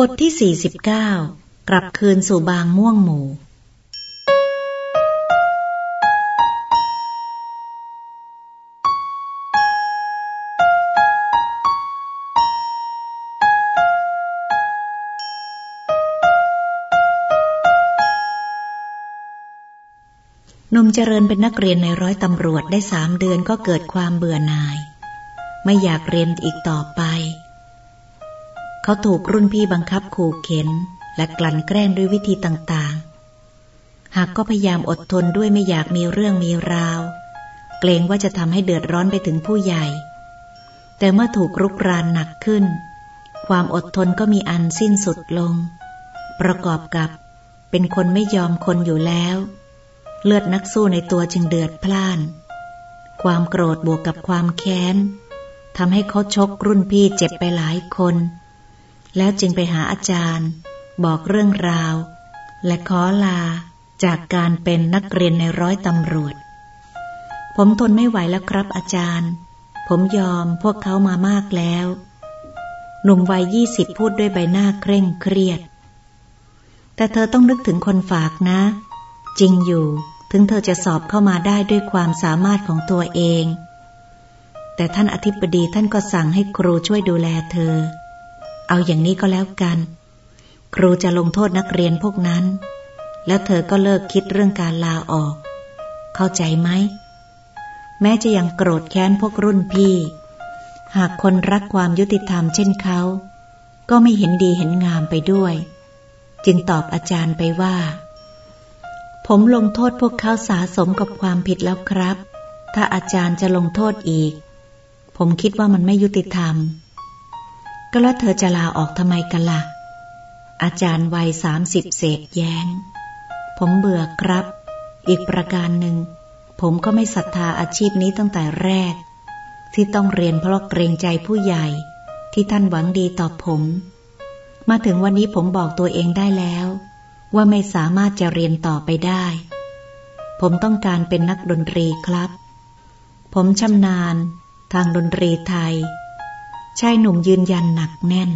บทที่ 49 กลับคืนสู่บางม่วงหมู่ นมเจริญเป็นนักเรียนในร้อยตำรวจได้สามเดือนก็เกิดความเบื่อหน่าย ไม่อยากเรียนอีกต่อไป เขาถูกรุ่นพี่บังคับขู่เข็น และกลั่นแกล้งด้วยวิธีต่างๆ หากก็พยายามอดทนด้วยไม่อยากมีเรื่องมีราว เกรงว่าจะทำให้เดือดร้อนไปถึงผู้ใหญ่ แต่เมื่อถูกรุกรานหนักขึ้น ความอดทนก็มีอันสิ้นสุดลง ประกอบกับเป็นคนไม่ยอมคนอยู่แล้ว เลือดนักสู้ในตัวจึงเดือดพล่าน ความโกรธบวกกับความแค้นทำให้เขาชกรุ่นพี่เจ็บไปหลายคน แล้วจึงไปหาอาจารย์ บอกเรื่องราว และขอลาจากการเป็นนักเรียนในร้อยตำรวจ ผมทนไม่ไหวแล้วครับอาจารย์ ผมยอมพวกเขามามากแล้ว หนุ่มวัยยี่สิบพูดด้วยใบหน้าเคร่งเครียด แต่เธอต้องนึกถึงคนฝากนะ จริงอยู่ถึงเธอจะสอบเข้ามาได้ด้วยความสามารถของตัวเอง แต่ท่านอธิบดีท่านก็สั่งให้ครูช่วยดูแลเธอ เอาอย่างนี้ก็แล้วกัน ครูจะลงโทษนักเรียนพวกนั้น แล้วเธอก็เลิกคิดเรื่องการลาออก เข้าใจไหม แม้จะยังโกรธแค้นพวกรุ่นพี่ หากคนรักความยุติธรรมเช่นเขา ก็ไม่เห็นดีเห็นงามไปด้วย จึงตอบอาจารย์ไปว่า ผมลงโทษพวกเขาสาสมกับความผิดแล้วครับ ถ้าอาจารย์จะลงโทษอีก ผมคิดว่ามันไม่ยุติธรรม ก็แล้วเธอจะลาออกทำไมกันละ่ะ อาจารย์วัยสามสิบเศษแย้ง ผมเบื่อครับ อีกประการหนึ่ง ผมก็ไม่ศรัทธาอาชีพนี้ตั้งแต่แรก ที่ต้องเรียนเพราะเกรงใจผู้ใหญ่ ที่ท่านหวังดีต่อผม มาถึงวันนี้ผมบอกตัวเองได้แล้ว ว่าไม่สามารถจะเรียนต่อไปได้ ผมต้องการเป็นนักดนตรีครับ ผมชำนาญ ทางดนตรีไทย ชายหนุ่มยืนยันหนักแน่น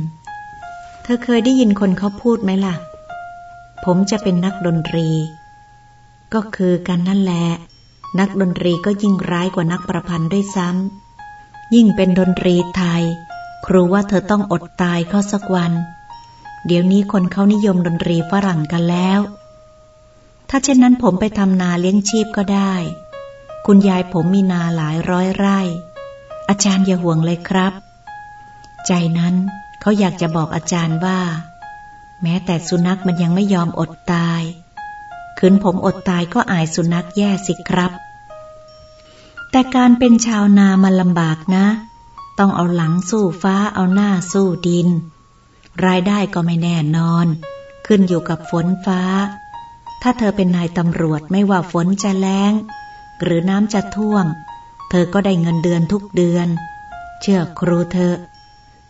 เธอเคยได้ยินคนเขาพูดไหมล่ะ ผมจะเป็นนักดนตรี ก็คือกันนั่นแหละ นักดนตรีก็ยิ่งร้ายกว่านักประพันธ์ด้วยซ้ำ ยิ่งเป็นดนตรีไทย ครูว่าเธอต้องอดตายเข้าสักวัน เดี๋ยวนี้คนเขานิยมดนตรีฝรั่งกันแล้ว ถ้าเช่นนั้นผมไปทำนาเลี้ยงชีพก็ได้ คุณยายผมมีนาหลายร้อยไร่ อาจารย์อย่าห่วงเลยครับ ใจนั้นเขาอยากจะบอกอาจารย์ว่า แม้แต่สุนัขมันยังไม่ยอมอดตายคืนผมอดตายก็อายสุนัขแย่สิครับ แต่การเป็นชาวนามันลำบากนะ ต้องเอาหลังสู้ฟ้าเอาหน้าสู้ดิน รายได้ก็ไม่แน่นอน ขึ้นอยู่กับฝนฟ้า ถ้าเธอเป็นนายตำรวจไม่ว่าฝนจะแล้งหรือน้ำจะท่วม เธอก็ได้เงินเดือนทุกเดือน เชื่อครูเธอ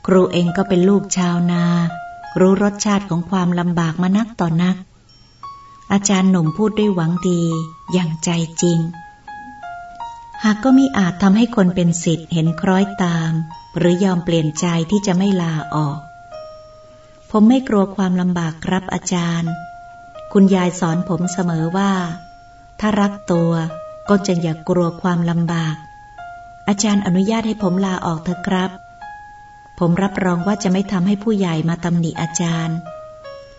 ครูเองก็เป็นลูกชาวนา รู้รสชาติของความลำบากมานักต่อนัก อาจารย์หนุ่มพูดด้วยหวังดีอย่างใจจริง หากก็มีอาจทำให้คนเป็นสิทธิ์เห็นคล้อยตาม หรือยอมเปลี่ยนใจที่จะไม่ลาออก ผมไม่กลัวความลำบากครับอาจารย์ คุณยายสอนผมเสมอว่า ถ้ารักตัวก็จะอย่ากกลัวความลำบาก อาจารย์อนุญาตให้ผมลาออกเถอะครับ ผมรับรองว่าจะไม่ทำให้ผู้ใหญ่มาตำหนิอาจารย์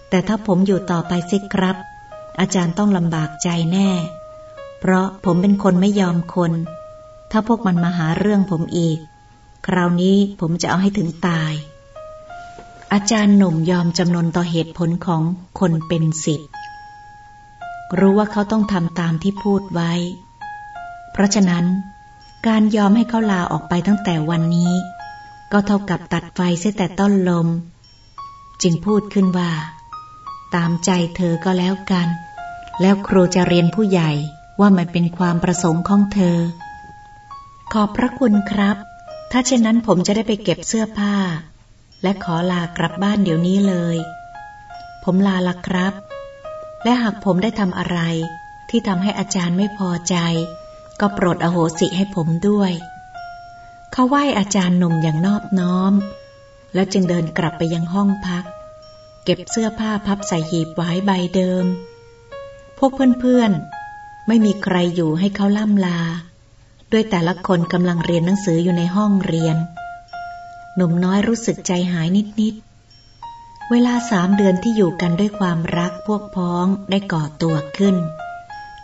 แต่ถ้าผมอยู่ต่อไปสิครับ อาจารย์ต้องลำบากใจแน่ เพราะผมเป็นคนไม่ยอมคน ถ้าพวกมันมาหาเรื่องผมอีก คราวนี้ผมจะเอาให้ถึงตาย อาจารย์หนุ่มยอมจำนนต่อเหตุผลของคนเป็นสิทธิ์รู้ว่าเขาต้องทำตามที่พูดไว้ เพราะฉะนั้น การยอมให้เขาลาออกไปตั้งแต่วันนี้ ก็เท่ากับตัดไฟเสียแต่ต้นลม จึงพูดขึ้นว่า ตามใจเธอก็แล้วกัน แล้วครูจะเรียนผู้ใหญ่ว่ามันเป็นความประสงค์ของเธอ ขอบพระคุณครับ ถ้าเช่นนั้นผมจะได้ไปเก็บเสื้อผ้า และขอลากลับบ้านเดี๋ยวนี้เลย ผมลาละครับ และหากผมได้ทำอะไรที่ทำให้อาจารย์ไม่พอใจ ก็โปรดอโหสิให้ผมด้วย เขาไหว้อาจารย์หนุ่มอย่างนอบน้อม แล้วจึงเดินกลับไปยังห้องพัก เก็บเสื้อผ้าพับใส่หีบไว้ใบเดิม พวกเพื่อนๆ ไม่มีใครอยู่ให้เขาล่ำลา ด้วยแต่ละคนกำลังเรียนหนังสืออยู่ในห้องเรียน หนุ่มน้อยรู้สึกใจหายนิดๆ เวลาสามเดือนที่อยู่กันด้วยความรักพวกพ้องได้ก่อตัวขึ้น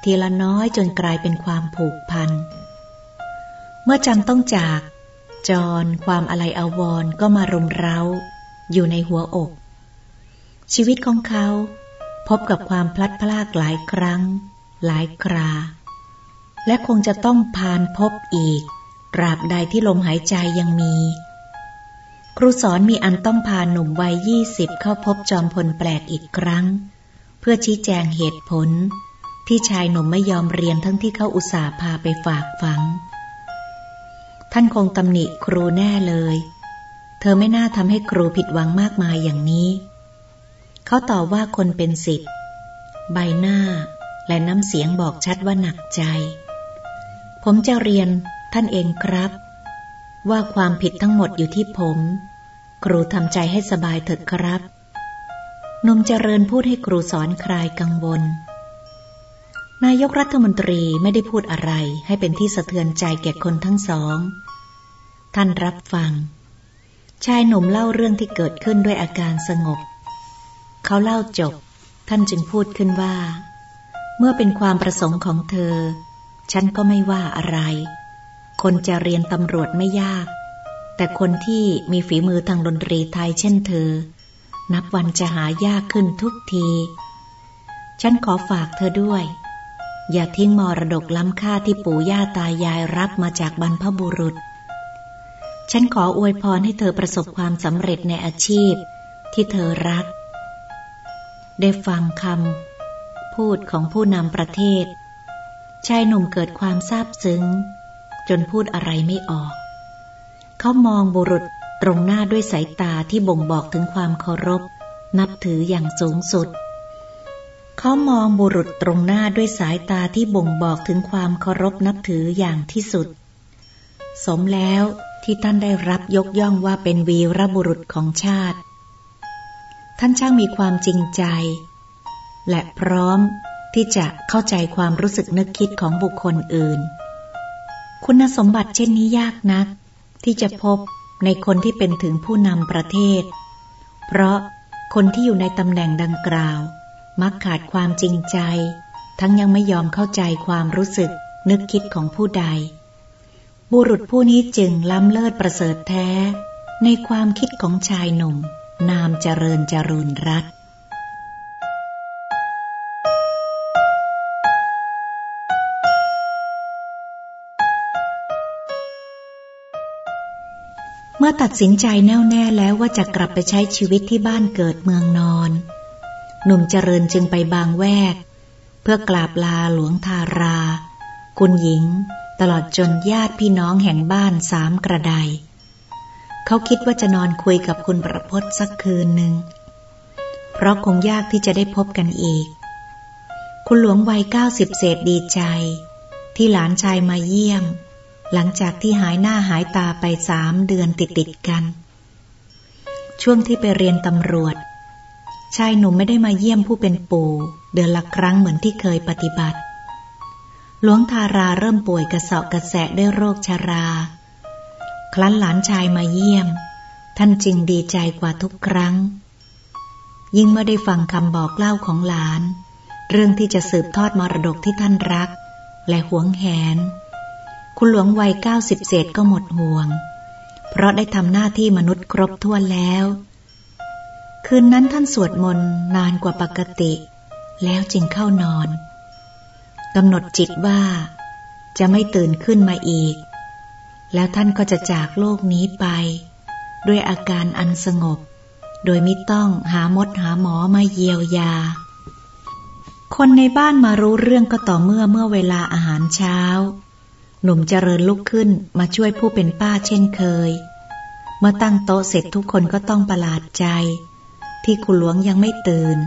ทีละน้อยจนกลายเป็นความผูกพันเมื่อจำต้องจาก จร ความอะไรอาวรก็มารุมเร้า อยู่ในหัวอก ชีวิตของเขา พบกับความพลัดพรากหลายครั้ง หลายครา และคงจะต้องผ่านพบอีกตราบใดที่ลมหายใจยังมี ครูสอนมีอันต้องพาหนุ่มวัยยี่สิบเข้าพบจอมพลแปลกอีกครั้ง เพื่อชี้แจงเหตุผล ที่ชายหนุ่มไม่ยอมเรียนทั้งที่เขาอุตส่าห์พาไปฝากฝัง ท่านคงตำหนิครูแน่เลย เธอไม่น่าทำให้ครูผิดหวังมากมายอย่างนี้ เขาตอบว่าคนเป็นสิทธ์ใบหน้าและน้ำเสียงบอกชัดว่าหนักใจ ผมจะเรียนท่านเองครับ ว่าความผิดทั้งหมดอยู่ที่ผม ครูทำใจให้สบายเถิดครับนมเจริญพูดให้ครูสอนคลายกังวล นายกรัฐมนตรีไม่ได้พูดอะไรให้เป็นที่สะเทือนใจแก่คนทั้งสอง ท่านรับฟัง ชายหนุ่มเล่าเรื่องที่เกิดขึ้นด้วยอาการสงบ เขาเล่าจบ ท่านจึงพูดขึ้นว่า เมื่อเป็นความประสงค์ของเธอ ฉันก็ไม่ว่าอะไร คนจะเรียนตำรวจไม่ยาก แต่คนที่มีฝีมือทางดนตรีไทยเช่นเธอ นับวันจะหายากขึ้นทุกที ฉันขอฝากเธอด้วยอย่าทิ้งมรดกล้ำค่าที่ปู่ย่าตายายรับมาจากบรรพบุรุษ ฉันขออวยพรให้เธอประสบความสำเร็จในอาชีพที่เธอรัก ได้ฟังคำพูดของผู้นำประเทศ ชายหนุ่มเกิดความซาบซึ้ง จนพูดอะไรไม่ออก เขามองบุรุษตรงหน้าด้วยสายตาที่บ่งบอกถึงความเคารพ นับถืออย่างสูงสุด เขามองบุรุษตรงหน้าด้วยสายตาที่บ่งบอกถึงความเคารพนับถืออย่างที่สุด สมแล้ว ที่ท่านได้รับยกย่องว่าเป็นวีรบุรุษของชาติ ท่านช่างมีความจริงใจ และพร้อมที่จะเข้าใจความรู้สึกนึกคิดของบุคคลอื่น คุณสมบัติเช่นนี้ยากนัก ที่จะพบในคนที่เป็นถึงผู้นำประเทศ เพราะคนที่อยู่ในตำแหน่งดังกล่าว มักขาดความจริงใจ ทั้งยังไม่ยอมเข้าใจความรู้สึกนึกคิดของผู้ใด บุรุษผู้นี้จึงล้ำเลิศประเสริฐแท้ ในความคิดของชายหนุ่ม นามเจริญจรุนรัตเมื่อตัดสินใจแน่วแน่แล้วว่าจะกลับไปใช้ชีวิตที่บ้านเกิดเมืองนอน หนุ่มเจริญจึงไปบางแวก เพื่อกราบลาหลวงทารา คุณหญิง ตลอดจนญาติพี่น้องแห่งบ้านสามกระได เขาคิดว่าจะนอนคุยกับคุณประพศสักคืนหนึ่ง เพราะคงยากที่จะได้พบกันอีก คุณหลวงวัยเก้าสิบเศษดีใจ ที่หลานชายมาเยี่ยม หลังจากที่หายหน้าหายตาไปสามเดือนติดติดกัน ช่วงที่ไปเรียนตำรวจ ชายหนุ่มไม่ได้มาเยี่ยมผู้เป็นปู่ เดือนละครั้งเหมือนที่เคยปฏิบัติ หลวงทาราเริ่มป่วยกระสาะกระแสะด้วยโรคชารา ครั้นหลานชายมาเยี่ยม ท่านจึงดีใจกว่าทุกครั้ง ยิ่งเมื่อได้ฟังคำบอกเล่าของหลาน เรื่องที่จะสืบทอดมรดกที่ท่านรัก และหวงแหน คุณหลวงวัยเก้าสิบเศษก็หมดห่วง เพราะได้ทำหน้าที่มนุษย์ครบถ้วนแล้ว คืนนั้นท่านสวดมนต์นานกว่าปกติ แล้วจึงเข้านอน กำหนดจิตว่า จะไม่ตื่นขึ้นมาอีก แล้วท่านก็จะจากโลกนี้ไป ด้วยอาการอันสงบ โดยไม่ต้องหามดหาหมอมาเยียวยา คนในบ้านมารู้เรื่องก็ต่อเมื่อเมื่อเวลาอาหารเช้า หนุ่มเจริญลุกขึ้นมาช่วยผู้เป็นป้าเช่นเคย เมื่อตั้งโต๊ะเสร็จทุกคนก็ต้องประหลาดใจ ที่คุณหลวงยังไม่ตื่น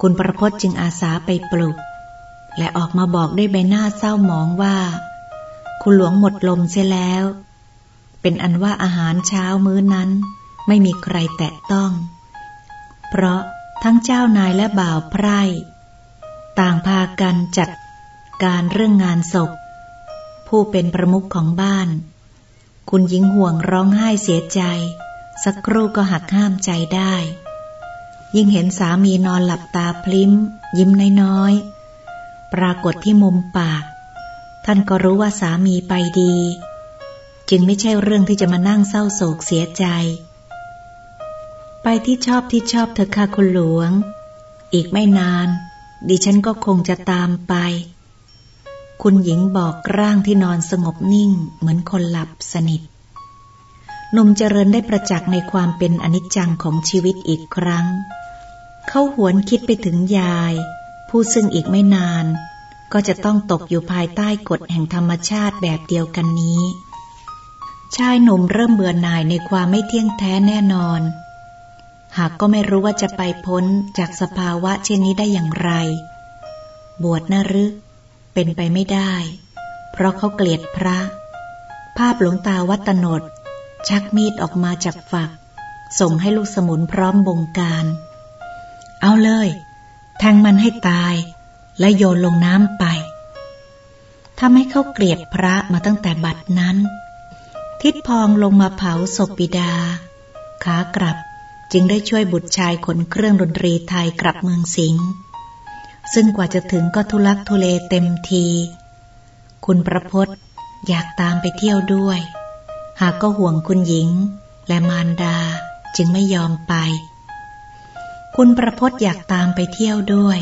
คุณประพจน์จึงอาสาไปปลุก และออกมาบอกด้วยใบหน้าเศร้าหมองว่า คุณหลวงหมดลมเสียแล้ว เป็นอันว่าอาหารเช้ามื้อนั้น ไม่มีใครแตะต้อง เพราะทั้งเจ้านายและบ่าวไพร่ ต่างพากันจัดการเรื่องงานศพ ผู้เป็นประมุขของบ้าน คุณหญิงห่วงร้องไห้เสียใจ สักครู่ก็หักห้ามใจได้ ยิ่งเห็นสามีนอนหลับตาพลิ้ม ยิ้มน้อยๆ ปรากฏที่มุมปาก ท่านก็รู้ว่าสามีไปดี จึงไม่ใช่เรื่องที่จะมานั่งเศร้าโศกเสียใจ ไปที่ชอบที่ชอบเธอค่ะคุณหลวง อีกไม่นาน ดิฉันก็คงจะตามไป คุณหญิงบอกร่างที่นอนสงบนิ่ง เหมือนคนหลับสนิทหนุ่มเจริญได้ประจักษ์ในความเป็นอนิจจังของชีวิตอีกครั้ง เขาหวนคิดไปถึงยาย ผู้ซึ่งอีกไม่นาน ก็จะต้องตกอยู่ภายใต้กฎแห่งธรรมชาติแบบเดียวกันนี้ ชายหนุ่มเริ่มเบื่อหน่ายในความไม่เที่ยงแท้แน่นอน หากก็ไม่รู้ว่าจะไปพ้นจากสภาวะเช่นนี้ได้อย่างไร บวชนะหรือเป็นไปไม่ได้ เพราะเขาเกลียดพระ ภาพหลวงตาวัตโนดชักมีดออกมาจากฝัก ส่งให้ลูกสมุนพร้อมบงการ เอาเลย แทงมันให้ตาย และโยนลงน้ำไปทำให้เขาเกลียดพระมาตั้งแต่บัดนั้น ทิดพองลงมาเผาศพบิดา ขากลับจึงได้ช่วยบุตรชายขนเครื่องดนตรีไทยกลับเมืองสิงห์ซึ่งกว่าจะถึงก็ทุลักทุเลเต็มที คุณประพศอยากตามไปเที่ยวด้วย หากก็ห่วงคุณหญิง และมารดาจึงไม่ยอมไป คุณประพจน์อยากตามไปเที่ยวด้วย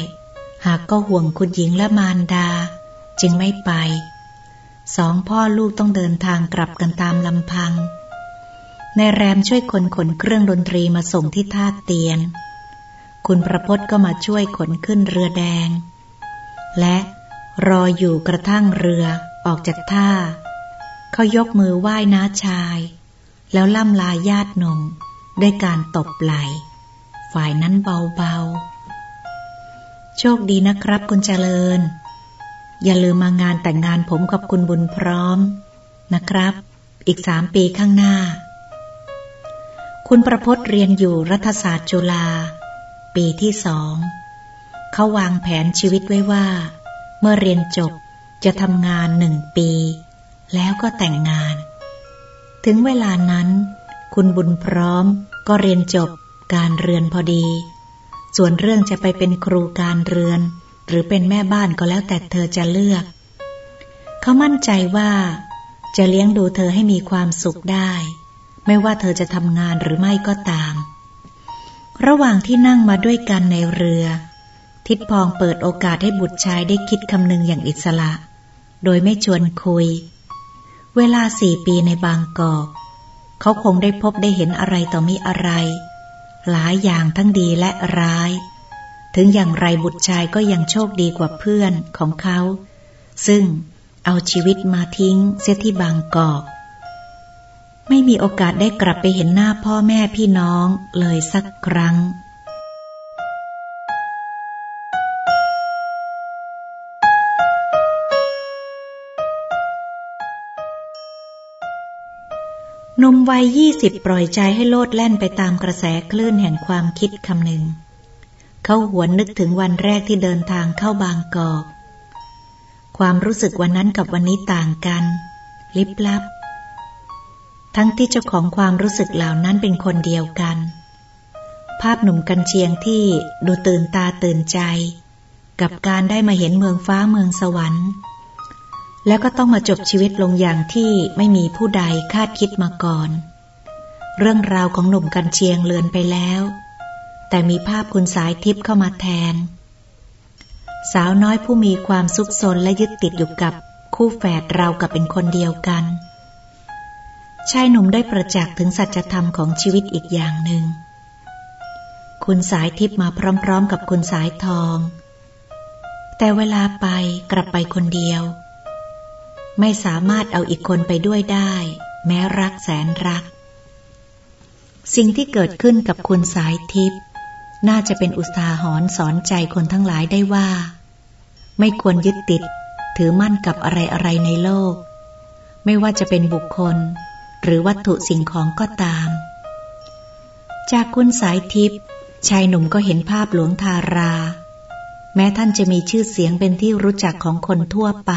หากก็ห่วงคุณหญิงและมารดา จึงไม่ไป สองพ่อลูกต้องเดินทางกลับกันตามลำพัง ในแรมช่วยคนขนเครื่องดนตรีมาส่งที่ท่าเตียน คุณประพจน์ก็มาช่วยขนขึ้นเรือแดง และรออยู่กระทั่งเรือออกจากท่า เขายกมือไหว้น้าชาย แล้วล่ำลาญาตินงด้วยการตบไหล ฝ่ายนั้นเบาๆ โชคดีนะครับคุณเจริญ อย่าลืมมางานแต่งงานผมกับคุณบุญพร้อมนะครับ อีกสามปีข้างหน้า คุณประพศเรียนอยู่รัฐศาสตร์จุฬาปีที่สองเขาวางแผนชีวิตไว้ว่า เมื่อเรียนจบจะทำงานหนึ่งปี แล้วก็แต่งงาน ถึงเวลานั้น คุณบุญพร้อมก็เรียนจบ การเรือนพอดี ส่วนเรื่องจะไปเป็นครูการเรือน หรือเป็นแม่บ้านก็แล้วแต่เธอจะเลือก เขามั่นใจว่า จะเลี้ยงดูเธอให้มีความสุขได้ ไม่ว่าเธอจะทำงานหรือไม่ก็ตาม ระหว่างที่นั่งมาด้วยกันในเรือ ทิดพองเปิดโอกาสให้บุตรชายได้คิดคำนึงอย่างอิสระ โดยไม่ชวนคุย เวลาสี่ปีในบางกอกเขาคงได้พบได้เห็นอะไรต่อมีอะไร หลายอย่างทั้งดีและร้าย ถึงอย่างไรบุตรชายก็ยังโชคดีกว่าเพื่อนของเขา ซึ่งเอาชีวิตมาทิ้งเสียที่บางกอก ไม่มีโอกาสได้กลับไปเห็นหน้าพ่อแม่พี่น้องเลยสักครั้ง นุ่มวัยยี่สิบปล่อยใจให้โลดแล่นไปตามกระแสคลื่นแห่งความคิดคำหนึ่ง เขาหวนนึกถึงวันแรกที่เดินทางเข้าบางกอก ความรู้สึกวันนั้นกับวันนี้ต่างกัน ลิบลับ ทั้งที่เจ้าของความรู้สึกเหล่านั้นเป็นคนเดียวกัน ภาพหนุ่มกันเชียงที่ดูตื่นตาตื่นใจ กับการได้มาเห็นเมืองฟ้าเมืองสวรรค์ แล้วก็ต้องมาจบชีวิตลงอย่างที่ไม่มีผู้ใดคาดคิดมาก่อน เรื่องราวของหนุ่มกันเชียงเลือนไปแล้ว แต่มีภาพคุณสายทิพย์เข้ามาแทน สาวน้อยผู้มีความสุขสนและยึดติดอยู่กับคู่แฝดเรากับเป็นคนเดียวกัน ชายหนุ่มได้ประจักษ์ถึงสัจธรรมของชีวิตอีกอย่างหนึ่ง คุณสายทิพย์มาพร้อมๆ กับคุณสายทอง แต่เวลาไปกลับไปคนเดียว ไม่สามารถเอาอีกคนไปด้วยได้ แม้รักแสนรัก สิ่งที่เกิดขึ้นกับคุณสายทิพย์น่าจะเป็นอุทาหรณ์สอนใจคนทั้งหลายได้ว่า ไม่ควรยึดติด ถือมั่นกับอะไรอะไรในโลก ไม่ว่าจะเป็นบุคคล หรือวัตถุสิ่งของก็ตาม จากคุณสายทิพย์ชายหนุ่มก็เห็นภาพหลวงทารา แม้ท่านจะมีชื่อเสียงเป็นที่รู้จักของคนทั่วไป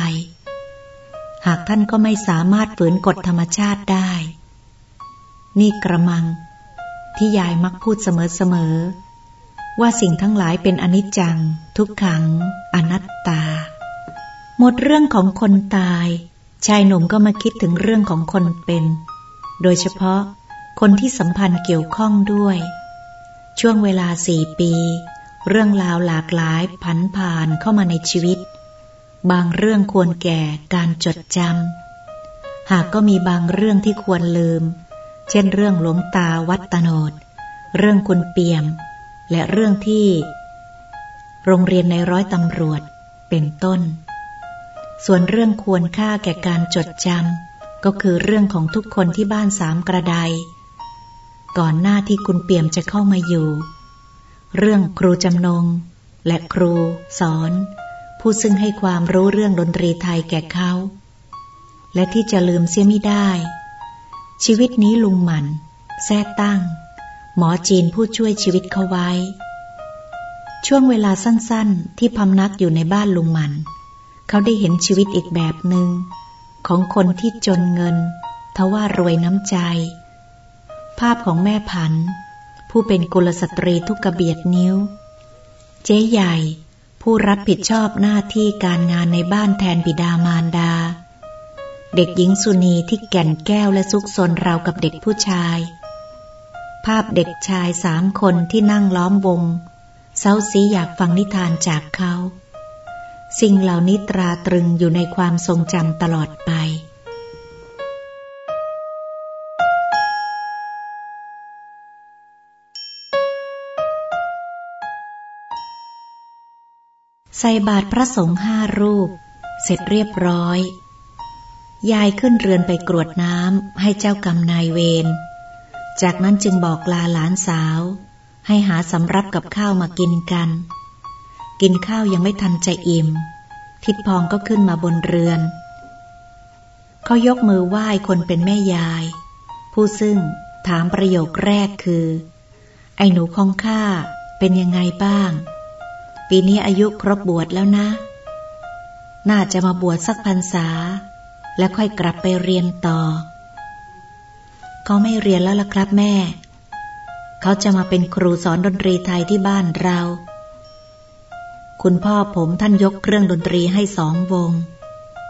หากท่านก็ไม่สามารถฝืนกฎธรรมชาติได้ นี่กระมัง ที่ยายมักพูดเสมอๆว่าสิ่งทั้งหลายเป็นอนิจจัง ทุกขัง อนัตตา หมดเรื่องของคนตาย ชายหนุ่มก็มาคิดถึงเรื่องของคนเป็น โดยเฉพาะคนที่สัมพันธ์เกี่ยวข้องด้วย ช่วงเวลาสี่ปี เรื่องราวหลากหลายผันผ่านเข้ามาในชีวิต บางเรื่องควรแก่การจดจำ หากก็มีบางเรื่องที่ควรลืม เช่นเรื่องหลวงตาวัดตโนด เรื่องคุณเปียม และเรื่องที่ โรงเรียนในร้อยตำรวจ เป็นต้น ส่วนเรื่องควรค่าแก่การจดจำ ก็คือเรื่องของทุกคนที่บ้านสามกระได ก่อนหน้าที่คุณเปี่ยมจะเข้ามาอยู่ เรื่องครูจำนง และครูสอน ผู้ซึ่งให้ความรู้เรื่องดนตรีไทยแก่เขา และที่จะลืมเสียไม่ได้ ชีวิตนี้ลุงหมัน แท้ตั้ง หมอจีนผู้ช่วยชีวิตเขาไว้ ช่วงเวลาสั้นๆ ที่พำนักอยู่ในบ้านลุงหมัน เขาได้เห็นชีวิตอีกแบบหนึง่งของคนที่จนเงินทว่ารวยน้ำใจ ภาพของแม่พัน ผู้เป็นกุลสตรีทุกกระเบียดนิ้ว เจ๊ใหญ่ ผู้รับผิดชอบหน้าที่การงานในบ้านแทนบิดามารดา เด็กหญิงสุนีที่แก่นแก้วและซุกซนราวกับเด็กผู้ชาย ภาพเด็กชายสามคนที่นั่งล้อมวงเซาซีอยากฟังนิทานจากเขา สิ่งเหล่านี้ตราตรึงอยู่ในความทรงจำตลอดไป ใส่บาตรพระสงฆ์ห้ารูป เสร็จเรียบร้อย ยายขึ้นเรือนไปกรวดน้ำให้เจ้ากรรมนายเวร จากนั้นจึงบอกลาหลานสาว ให้หาสำรับกับข้าวมากินกัน กินข้าวยังไม่ทันจะอิ่ม ทิดพองก็ขึ้นมาบนเรือน เขายกมือไหว้คนเป็นแม่ยาย ผู้ซึ่งถามประโยคแรกคือ ไอ้หนูของข้าเป็นยังไงบ้าง ปีนี้อายุครบบวชแล้วนะ น่าจะมาบวชสักพรรษา แล้วค่อยกลับไปเรียนต่อ เขาไม่เรียนแล้วล่ะครับแม่ เขาจะมาเป็นครูสอนดนตรีไทยที่บ้านเรา คุณพ่อผมท่านยกเครื่องดนตรีให้สองวง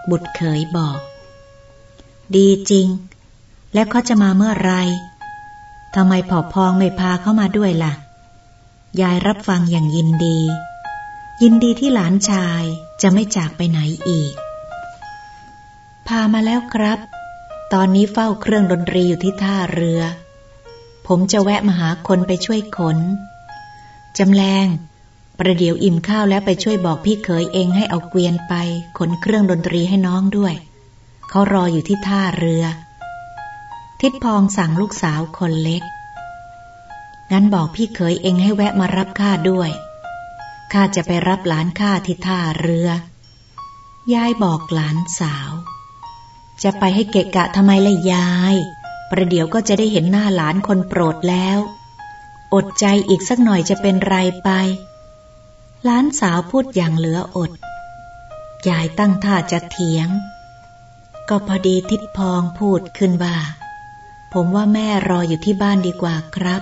บุตรเขยบอก ดีจริง แล้วเขาจะมาเมื่อไรทำไมผอพองไม่พาเข้ามาด้วยละ่ะ ยายรับฟังอย่างยินดี ยินดีที่หลานชายจะไม่จากไปไหนอีก พามาแล้วครับ ตอนนี้เฝ้าเครื่องดนตรีอยู่ที่ท่าเรือ ผมจะแวะมาหาคนไปช่วยขนจำแรงประเดี๋ยวอิ่มข้าวแล้วไปช่วยบอกพี่เขยเองให้เอาเกวียนไป ขนเครื่องดนตรีให้น้องด้วย เขารออยู่ที่ท่าเรือ ทิดพองสั่งลูกสาวคนเล็ก งั้นบอกพี่เขยเองให้แวะมารับข้าด้วย ข้าจะไปรับหลานข้าที่ท่าเรือ ยายบอกหลานสาว จะไปให้เกะกะทำไมล่ะยาย ประเดี๋ยวก็จะได้เห็นหน้าหลานคนโปรดแล้ว อดใจอีกสักหน่อยจะเป็นไรไป หลานสาวพูดอย่างเหลืออด ยายตั้งท่าจะเถียง ก็พอดีทิดพองพูดขึ้นว่า ผมว่าแม่รออยู่ที่บ้านดีกว่าครับ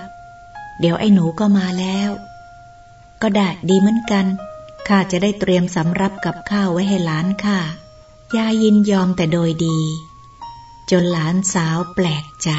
เดี๋ยวไอ้หนูก็มาแล้ว ก็ได้ดีเหมือนกัน ข้าจะได้เตรียมสำรับกับข้าวไว้ให้หลานข้ายายยินยอมแต่โดยดี จนหลานสาวแปลกใจ